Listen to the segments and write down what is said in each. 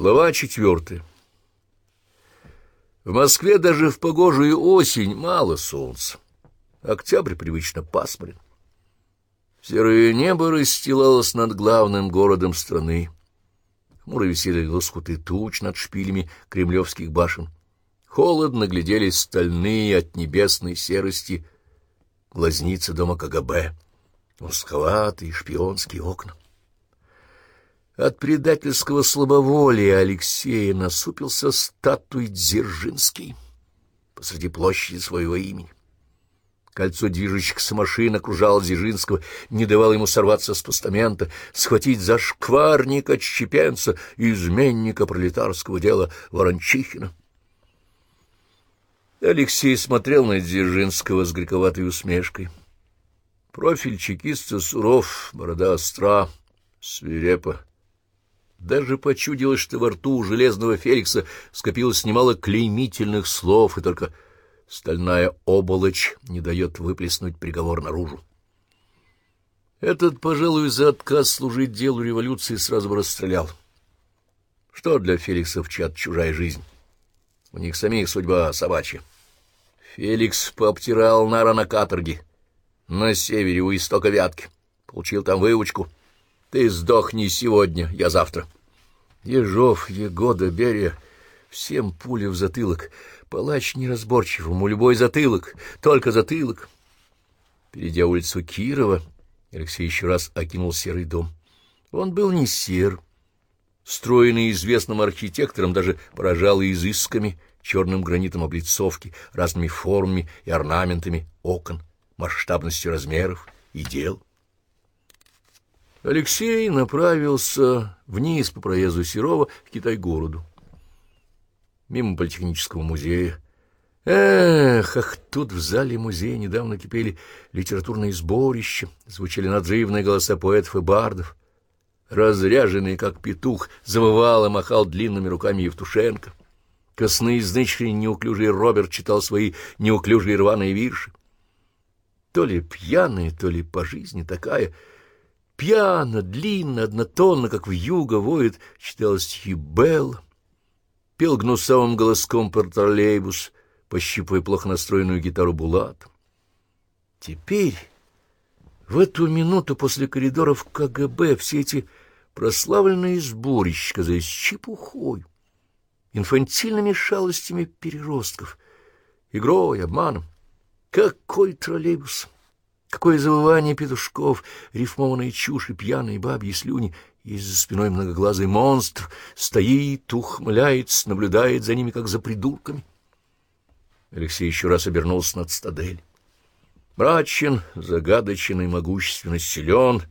Глава четвертая. В Москве даже в погожую осень мало солнца. Октябрь привычно пасмурен. Серое небо расстилалось над главным городом страны. Хмуро висели лоскуты туч над шпилями кремлевских башен. Холодно глядели стальные от небесной серости глазницы дома КГБ, узковатые шпионские окна. От предательского слабоволия Алексея насупился статуй Дзержинский посреди площади своего имени. Кольцо движущихся машин окружало Дзержинского, не давало ему сорваться с постамента, схватить за шкварника отщепенца изменника пролетарского дела Ворончихина. Алексей смотрел на Дзержинского с грековатой усмешкой. Профиль чекиста суров, борода остра, свирепо. Даже почудилось, что во рту у железного Феликса скопилось немало клеймительных слов, и только стальная оболочь не дает выплеснуть приговор наружу. Этот, пожалуй, за отказ служить делу революции сразу бы расстрелял. Что для Феликсов чат чужая жизнь? У них самих судьба собачья. Феликс пообтирал нара на каторге, на севере у истока Вятки. Получил там выучку — ты сдохни сегодня, я завтра. Ежов, Егода, Берия, всем пули в затылок. Палач неразборчивому, любой затылок, только затылок. Перейдя улицу Кирова, Алексей еще раз окинул серый дом. Он был не сер. Стройный известным архитектором даже поражал изысками, черным гранитом облицовки, разными формами и орнаментами окон, масштабностью размеров и дел. Алексей направился вниз по проезду Серова к Китай-городу. Мимо Политехнического музея. Эх, ах, тут в зале музея недавно кипели литературные сборища, звучали надрывные голоса поэтов и бардов. Разряженный, как петух, завывал и махал длинными руками Евтушенко. Косноязычный неуклюжий Роберт читал свои неуклюжие рваные вирши. То ли пьяная, то ли по жизни такая — Пьяно, длинно, однотонно, как в юго воет, читалось Хибел. Пел гнусавым голоском портролейбус, пощипывая плохо настроенную гитару Булат. Теперь, в эту минуту после коридоров КГБ, все эти прославленные сборища казались чепухой, инфантильными шалостями переростков, игрой, обманом. Какой троллейбус! Какое завывание петушков, рифмованные чушь и пьяные бабьи слюни, и за спиной многоглазый монстр стоит, ухмыляется, наблюдает за ними, как за придурками. Алексей еще раз обернулся над стадель. Мрачен, загадочен и могущественно силен,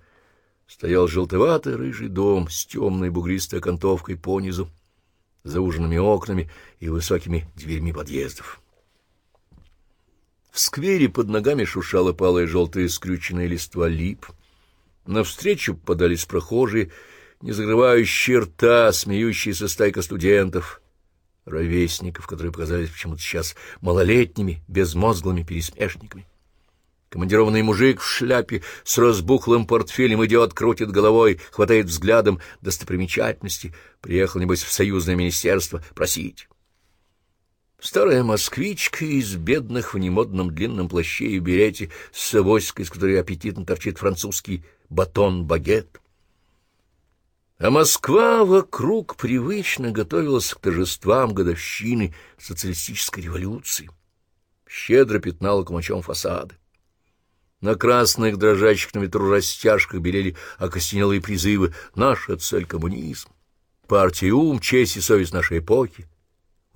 стоял желтоватый рыжий дом с темной бугристой окантовкой понизу, зауженными окнами и высокими дверьми подъездов. В сквере под ногами шушала палая желтая скрюченная листва лип. Навстречу подались прохожие, не закрывающие рта, смеющиеся стайка студентов, ровесников, которые показались почему-то сейчас малолетними, безмозглыми пересмешниками. Командированный мужик в шляпе с разбухлым портфелем идет, крутит головой, хватает взглядом достопримечательности. Приехал, небось, в союзное министерство просить. Старая москвичка из бедных в немодном длинном плаще и берете с авоськой, из которой аппетитно торчит французский батон-багет. А Москва вокруг привычно готовилась к торжествам годовщины социалистической революции. Щедро пятнала кумачом фасады. На красных дрожащих на ветру растяжках белели окостенелые призывы «Наша цель — коммунизм», «Партия ум, честь и совесть нашей эпохи»,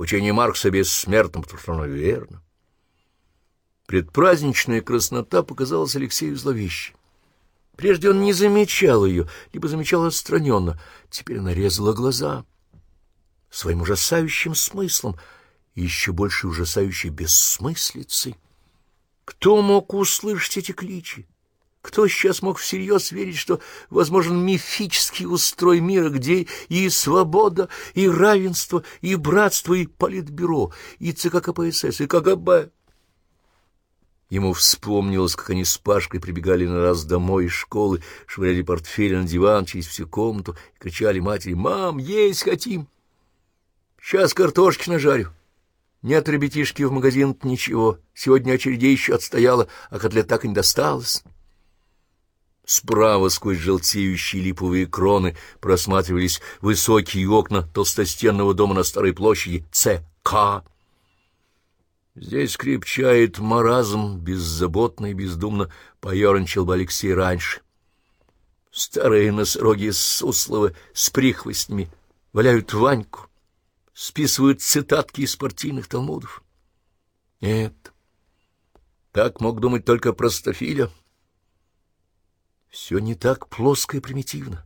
Учение Маркса бессмертно, потому что оно верно. Предпраздничная краснота показалась Алексею зловещей. Прежде он не замечал ее, либо замечал отстраненно. Теперь она резала глаза своим ужасающим смыслом и еще больше ужасающей бессмыслицей. Кто мог услышать эти кличи? Кто сейчас мог всерьез верить, что возможен мифический устрой мира, где и свобода, и равенство, и братство, и политбюро, и ЦК КПСС, и КГБ? Ему вспомнилось, как они с Пашкой прибегали на раз домой из школы, швыряли портфель на диван через всю комнату и кричали матери «Мам, есть хотим!» Сейчас картошки нажарю. Нет, ребятишки, в магазин ничего. Сегодня очередей еще отстояла, а котлет так и не досталось. Справа сквозь желтеющие липовые кроны просматривались высокие окна толстостенного дома на Старой площади ЦК. Здесь крепчает маразм, беззаботно и бездумно поерничал бы Алексей раньше. Старые носороги Суслова с прихвостнями валяют Ваньку, списывают цитатки из партийных талмудов. Нет, так мог думать только простофиля. Все не так плоско и примитивно.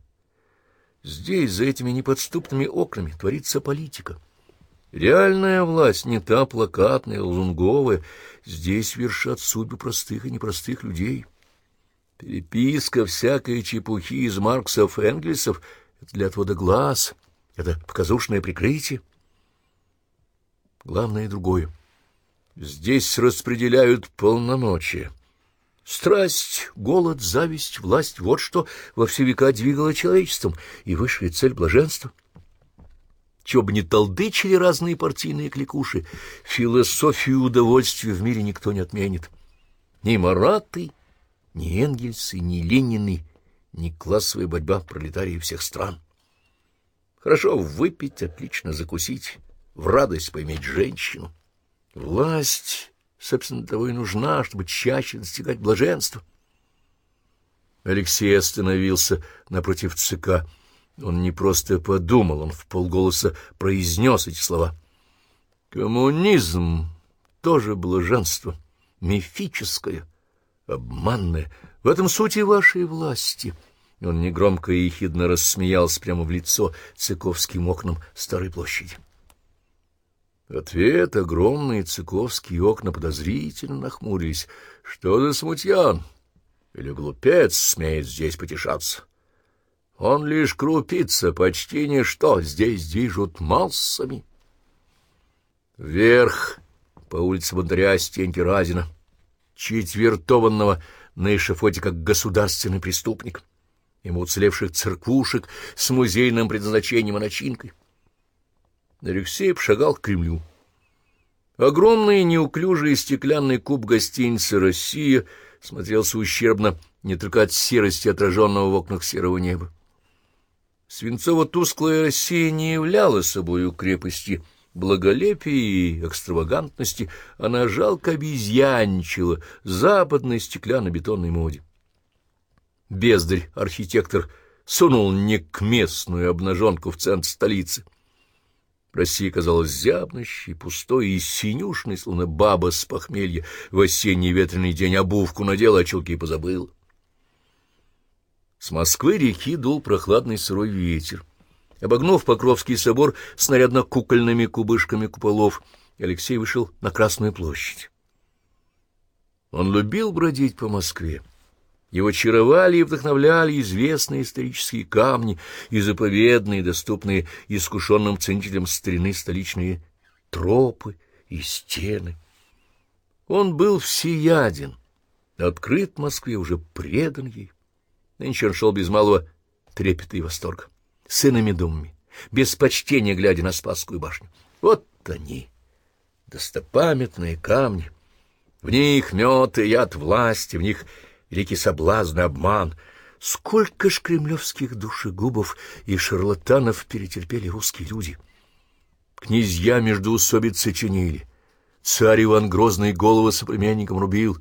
Здесь, за этими неподступными окнами, творится политика. Реальная власть не та плакатная, лунговая. Здесь вершат судьбы простых и непростых людей. Переписка всякой чепухи из Марксов Энгельсов — это для отвода глаз, это показушное прикрытие. Главное другое. Здесь распределяют полномочия. Страсть, голод, зависть, власть — вот что во все века двигало человечеством, и высшая цель — блаженства. Чего бы ни толдычили разные партийные кликуши, философию удовольствия в мире никто не отменит. Ни Мараты, ни Энгельсы, ни Ленины, ни классовая борьба пролетариев всех стран. Хорошо выпить, отлично закусить, в радость поиметь женщину. Власть собственно, того и нужна, чтобы чаще достигать блаженства. Алексей остановился напротив ЦК. Он не просто подумал, он в полголоса произнес эти слова. Коммунизм тоже блаженство, мифическое, обманное. В этом сути вашей власти. Он негромко и ехидно рассмеялся прямо в лицо цыковским окнам Старой площади. Ответ огромные цыковские окна подозрительно нахмурились. Что за смутьян? Или глупец смеет здесь потешаться? Он лишь крупица, почти ничто, здесь движут массами. Вверх по улице Бондаря Стеньки Разина, четвертованного на эшафоте как государственный преступник, ему уцелевших церквушек с музейным предназначением и начинкой. Алексей шагал к Кремлю. Огромный неуклюжий стеклянный куб гостиницы «Россия» смотрелся ущербно не только от серости, отраженного в окнах серого неба. Свинцово-тусклая Россия не являла собою крепости благолепия и экстравагантности, она жалко обезьянчила западной стеклянно-бетонной моде. Бездарь, архитектор, сунул не к местную обнаженку в центр столицы — Россия казалась зябнущей, пустой и синюшной, словно баба с похмелья в осенний ветреный день обувку надела, а чулки позабыла. С Москвы-реки дул прохладный сырой ветер. Обогнув Покровский собор с нарядно-кукольными кубышками куполов, Алексей вышел на Красную площадь. Он любил бродить по Москве. Его чаровали и вдохновляли известные исторические камни и заповедные, доступные искушенным ценителям старины столичные тропы и стены. Он был всеяден, открыт Москве, уже предан ей. Нынче он шел без малого трепета и восторга, с думами, без почтения глядя на Спасскую башню. Вот они, достопамятные камни, в них мед и яд власти, в них великий соблазн и обман. Сколько ж кремлевских душегубов и шарлатанов перетерпели русские люди! Князья междоусобицы чинили, царь Иван Грозный голову соплеменникам рубил,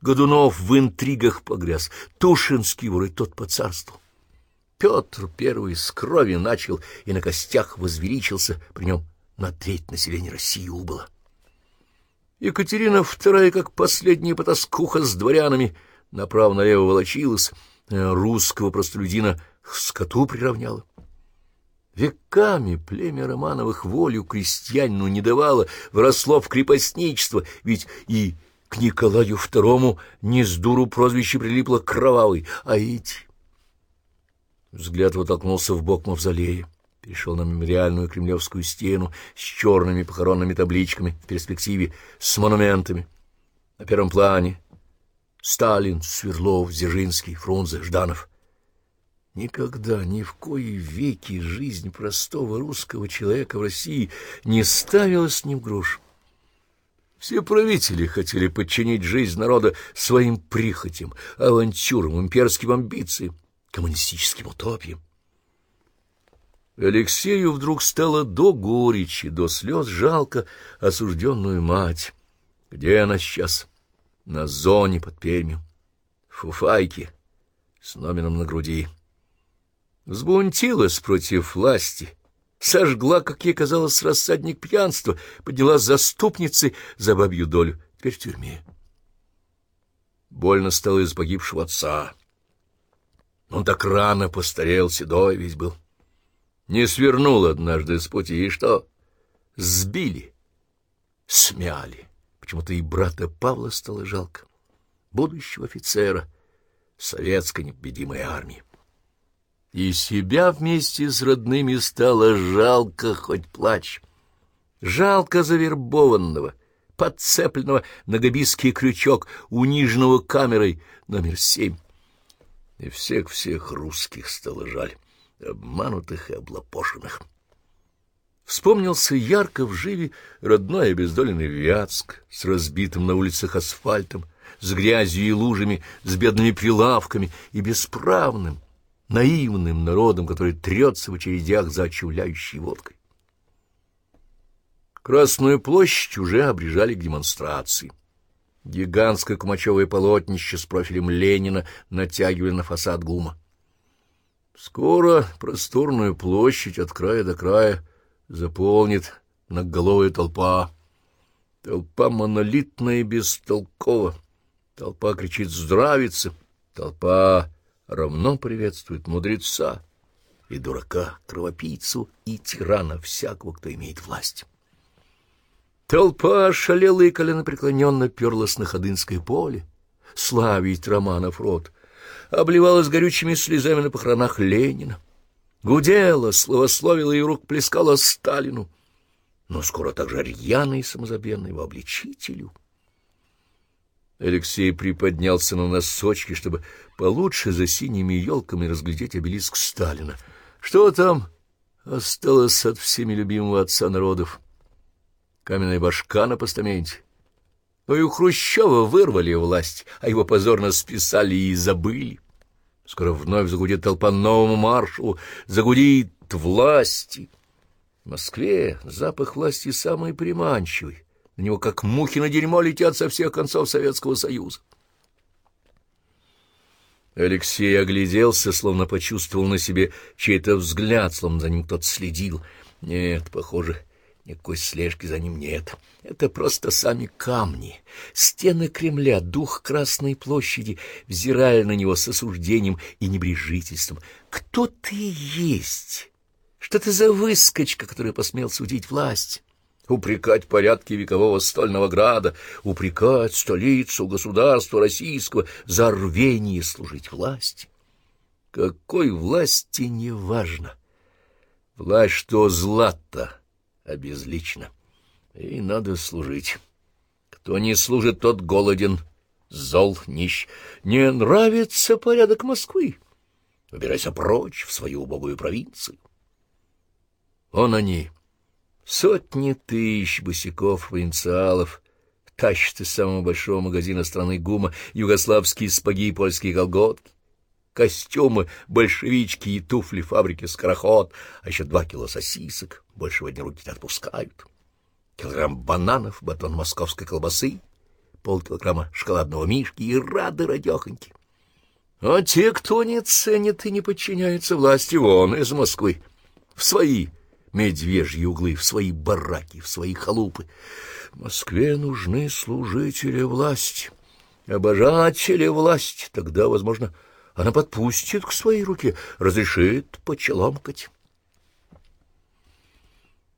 Годунов в интригах погряз, Тушинский вор и тот поцарствовал. Петр Первый с крови начал и на костях возвеличился, при нем на треть населения России убыло. Екатерина Вторая, как последняя потаскуха с дворянами, — направо-налево волочилась, э, русского простолюдина к скоту приравняла. Веками племя Романовых волю крестьянину не давало, вросло в крепостничество, ведь и к Николаю Второму не с дуру прозвище прилипло кровавый, а эти... Взгляд его толкнулся в бок мавзолея, перешел на мемориальную кремлевскую стену с черными похоронными табличками в перспективе, с монументами. На первом плане Сталин, Сверлов, Дзержинский, Фрунзе, Жданов. Никогда, ни в кои веки жизнь простого русского человека в России не ставила с ним грош. Все правители хотели подчинить жизнь народа своим прихотям, авантюрам, имперским амбициям, коммунистическим утопиям. Алексею вдруг стало до горечи, до слез жалко осужденную мать. Где она сейчас? На зоне под Пермью. Фуфайки с номером на груди. Взбунтилась против власти, сожгла, как ей казалось, рассадник пьянства, подняла заступницы за бабью долю, теперь в тюрьме. Больно стало из погибшего отца. Он так рано постарел, седой весь был. Не свернул однажды с пути, и что? Сбили, смяли. Почему-то и брата Павла стало жалко, будущего офицера советской непобедимой армии. И себя вместе с родными стало жалко, хоть плачь. Жалко завербованного, подцепленного на габиский крючок, униженного камерой номер семь. И всех-всех русских стало жаль обманутых и облапошенных. Вспомнился ярко в живе родной обездоленный Вятск с разбитым на улицах асфальтом, с грязью и лужами, с бедными прилавками и бесправным, наивным народом, который трется в очередях за очевляющей водкой. Красную площадь уже обрежали к демонстрации. Гигантское кумачевое полотнище с профилем Ленина натягивали на фасад ГУМа. Скоро просторную площадь от края до края заполнит многоголовая толпа. Толпа монолитная и бестолкова. Толпа кричит «Здравица!» Толпа равно приветствует мудреца и дурака, кровопийцу и тирана, всякого, кто имеет власть. Толпа ошалела и коленопреклоненно перлась на Ходынское поле, славить Романов род — обливалась горючими слезами на похоронах Ленина, гудела, словословила и рук плескала Сталину, но скоро также рьяно и самозабвенно его обличителю. Алексей приподнялся на носочки, чтобы получше за синими елками разглядеть обелиск Сталина. Что там осталось от всеми любимого отца народов? Каменная башка на постаменте — но у Хрущева вырвали власть, а его позорно списали и забыли. Скоро вновь загудит толпа новому маршалу, загудит власти. В Москве запах власти самый приманчивый. На него, как мухи на дерьмо, летят со всех концов Советского Союза. Алексей огляделся, словно почувствовал на себе чей-то взгляд, словно за ним кто-то следил. Нет, похоже, Никакой слежки за ним нет. Это просто сами камни. Стены Кремля, дух Красной площади, взирая на него с осуждением и небрежительством. Кто ты есть? Что ты за выскочка, который посмел судить власть? упрекать порядки векового стольного града, упрекать столицу государства российского за рвение служить власти. Какой власти не важно. Власть, что злато обезлично. И надо служить. Кто не служит, тот голоден, зол, нищ. Не нравится порядок Москвы. Убирайся прочь в свою убогую провинцию. Он они. Сотни тысяч босиков-провинциалов тащат из самого большого магазина страны ГУМа югославские спаги и польские колготки костюмы, большевички и туфли фабрики «Скороход», а еще два кило сосисок, больше в одни руки не отпускают, килограмм бананов, батон московской колбасы, полкилограмма шоколадного мишки и рады радехоньки. А те, кто не ценит и не подчиняется власти, вон из Москвы, в свои медвежьи углы, в свои бараки, в свои халупы. Москве нужны служители власти, обожатели власти, тогда, возможно, она подпустит к своей руке, разрешит почеломкать.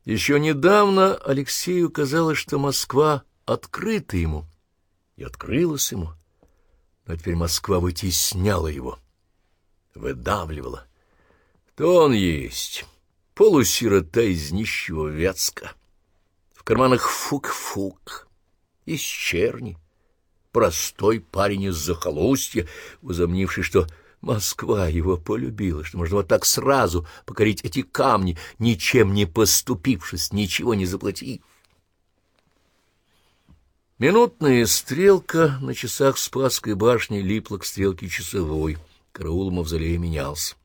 Еще недавно Алексею казалось, что Москва открыта ему, и открылась ему. Но теперь Москва вытесняла его, выдавливала. То он есть, полусирота из нищего Вятска, в карманах фук-фук, из черни, простой парень из захолустья, возомнивший, что Москва его полюбила, что можно вот так сразу покорить эти камни, ничем не поступившись, ничего не заплатив. Минутная стрелка на часах Спасской башни липла к стрелке часовой. Караул мавзолея менялся.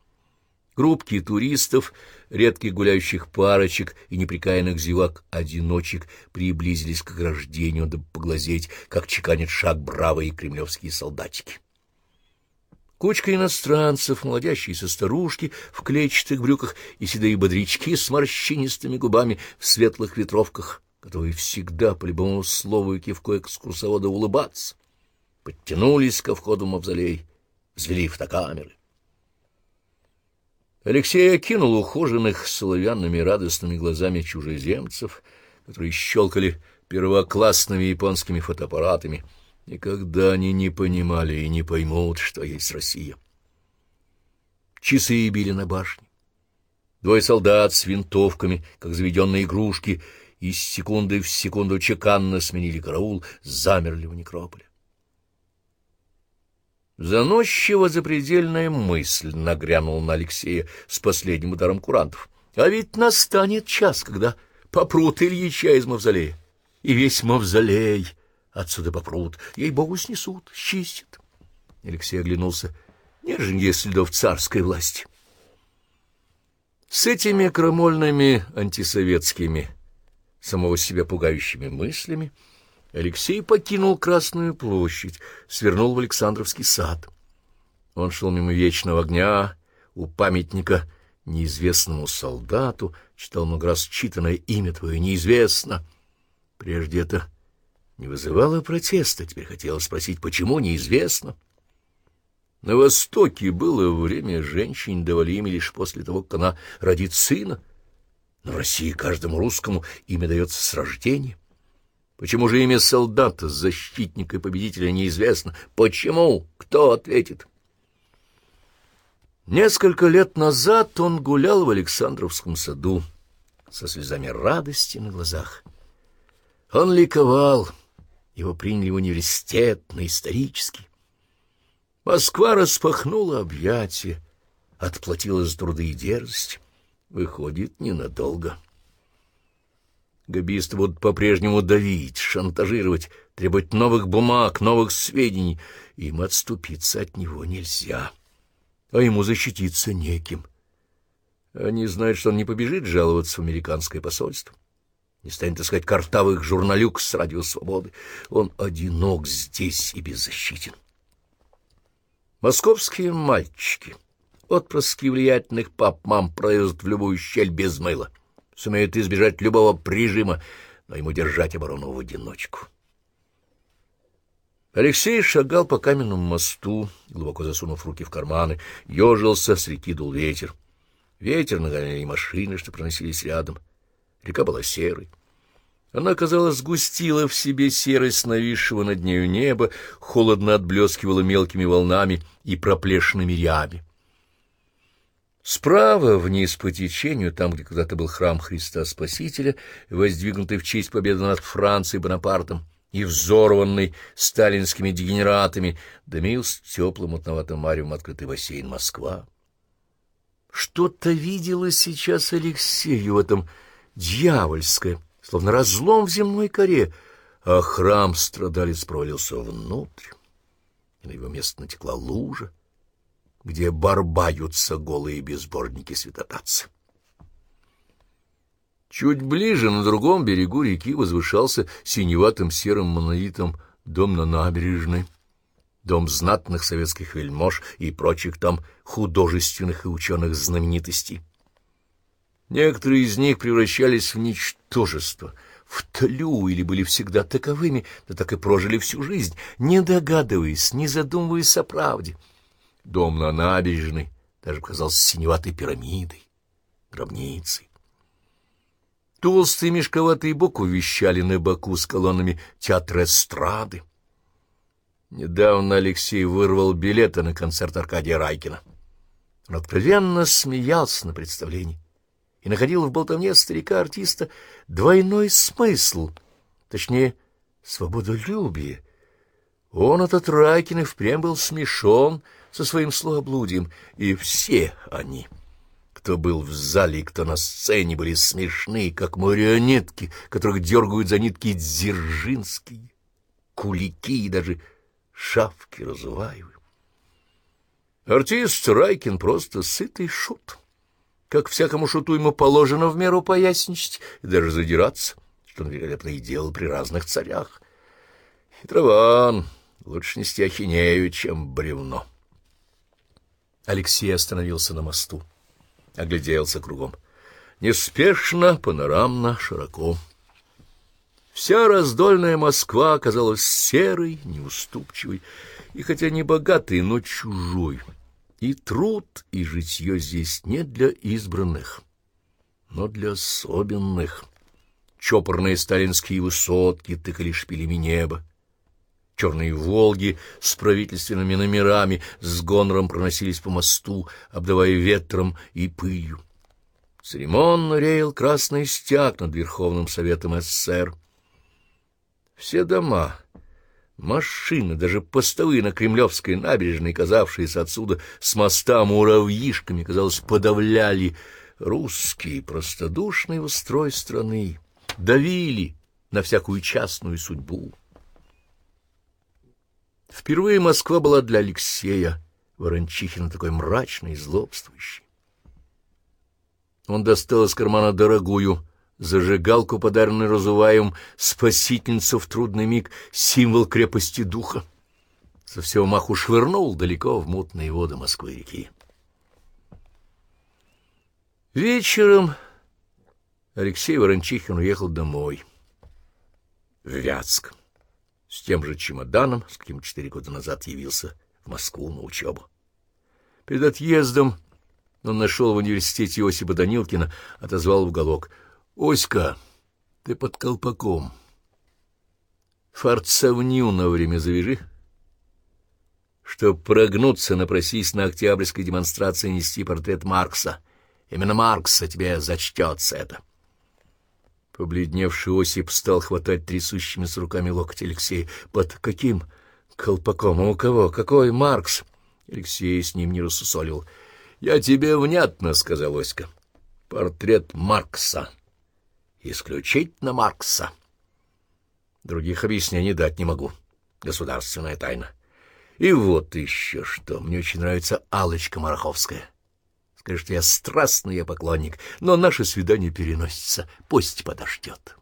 Группки туристов, редких гуляющих парочек и неприкаянных зевак-одиночек приблизились к ограждению, дабы поглазеть, как чеканят шаг бравые кремлевские солдатики. Кучка иностранцев, молодящиеся старушки в клетчатых брюках и седые бодрячки с морщинистыми губами в светлых ветровках, готовые всегда по любому слову и кивку экскурсовода улыбаться, подтянулись ко входу в мавзолей, взвели фотокамеры. Алексей окинул ухоженных соловянными радостными глазами чужеземцев, которые щелкали первоклассными японскими фотоаппаратами — Никогда они не понимали и не поймут, что есть Россия. Часы били на башне. Двое солдат с винтовками, как заведенные игрушки, из секунды в секунду чеканно сменили караул, замерли в некрополе. Заносчиво запредельная мысль нагрянула на Алексея с последним ударом курантов. А ведь настанет час, когда попрут Ильича из мавзолея, и весь мавзолей Отсюда попрут, ей-богу, снесут, счистят. Алексей оглянулся. Нет же нигде следов царской власти. С этими крамольными антисоветскими, самого себя пугающими мыслями Алексей покинул Красную площадь, свернул в Александровский сад. Он шел мимо вечного огня, у памятника неизвестному солдату, читал много раз читанное имя твое неизвестно. Прежде это не вызывало протеста. Теперь хотелось спросить, почему, неизвестно. На Востоке было время женщин давали имя лишь после того, как она родит сына. Но в России каждому русскому имя дается с рождения. Почему же имя солдата, защитника и победителя неизвестно? Почему? Кто ответит? Несколько лет назад он гулял в Александровском саду со слезами радости на глазах. Он ликовал — его приняли в университет на исторический. Москва распахнула объятия, отплатила за труды и дерзость. Выходит, ненадолго. Габисты будут по-прежнему давить, шантажировать, требовать новых бумаг, новых сведений. Им отступиться от него нельзя, а ему защититься неким. Они знают, что он не побежит жаловаться в американское посольство не станет искать картавых журналюк с радио свободы. Он одинок здесь и беззащитен. Московские мальчики, отпрыски влиятельных пап-мам пролезут в любую щель без мыла, сумеют избежать любого прижима, но ему держать оборону в одиночку. Алексей шагал по каменному мосту, глубоко засунув руки в карманы, ежился, с реки дул ветер. Ветер нагоняли машины, что проносились рядом. Река была серой. Она, казалось, сгустила в себе серость нависшего над нею неба, холодно отблескивала мелкими волнами и проплешными ряби. Справа, вниз по течению, там, где когда-то был храм Христа Спасителя, воздвигнутый в честь победы над Францией Бонапартом и взорванный сталинскими дегенератами, дымился теплым мутноватым маревом открытый бассейн Москва. Что-то видела сейчас Алексею в этом дьявольское, словно разлом в земной коре, а храм страдалец провалился внутрь, и на его место натекла лужа, где барбаются голые безборники святотатцы. Чуть ближе, на другом берегу реки, возвышался синеватым серым монолитом дом на набережной, дом знатных советских вельмож и прочих там художественных и ученых знаменитостей. Некоторые из них превращались в ничтожество, в тлю или были всегда таковыми, да так и прожили всю жизнь, не догадываясь, не задумываясь о правде. Дом на набережной даже казался синеватой пирамидой, гробницей. Толстый мешковатый бок увещали на боку с колоннами театра эстрады. Недавно Алексей вырвал билеты на концерт Аркадия Райкина. Он откровенно смеялся на представлении и находил в болтовне старика-артиста двойной смысл, точнее, свободолюбие. Он, этот Райкин, и впрямь был смешон, со своим словоблудием, и все они, кто был в зале и кто на сцене, были смешны, как марионетки, которых дергают за нитки дзержинские, кулики и даже шавки Разуваевы. Артист Райкин просто сытый шут. Как всякому шуту ему положено в меру поясничать и даже задираться, что он великолепно и делал при разных царях. Хитрован, лучше нести ахинею, чем бревно. Алексей остановился на мосту, огляделся кругом. Неспешно, панорамно, широко. Вся раздольная Москва оказалась серой, неуступчивой, и хотя не богатой, но чужой. И труд, и житье здесь не для избранных, но для особенных. Чопорные сталинские высотки тыкали шпилями неба. Черные «Волги» с правительственными номерами с гонором проносились по мосту, обдавая ветром и пылью. Церемонно реял красный стяг над Верховным Советом СССР. Все дома, машины, даже постовые на Кремлевской набережной, казавшиеся отсюда с моста муравьишками, казалось, подавляли русский простодушный устрой страны, давили на всякую частную судьбу. Впервые Москва была для Алексея Ворончихина такой мрачной и злобствующей. Он достал из кармана дорогую зажигалку, подаренную Разуваевым, спасительницу в трудный миг, символ крепости духа. Со всего маху швырнул далеко в мутные воды Москвы-реки. Вечером Алексей Ворончихин уехал домой, в Вятск, с тем же чемоданом, с каким четыре года назад явился в Москву на учебу. Перед отъездом он нашел в университете Иосипа Данилкина, отозвал в уголок — Оська, ты под колпаком. Форцевню на время завяжи. Чтоб прогнуться, напросись на октябрьской демонстрации нести портрет Маркса. Именно Маркса тебе зачтется это. Побледневший Осип стал хватать трясущимися руками локоть Алексея. Под каким колпаком? У кого? Какой Маркс? Алексей с ним не рассусолил. — Я тебе внятно, — сказал Оська. — Портрет Маркса исключительно Маркса. Других объяснений дать не могу. Государственная тайна. И вот еще что. Мне очень нравится алочка Мараховская. Скажешь, что я страстный я поклонник, но наше свидание переносится. Пусть подождет.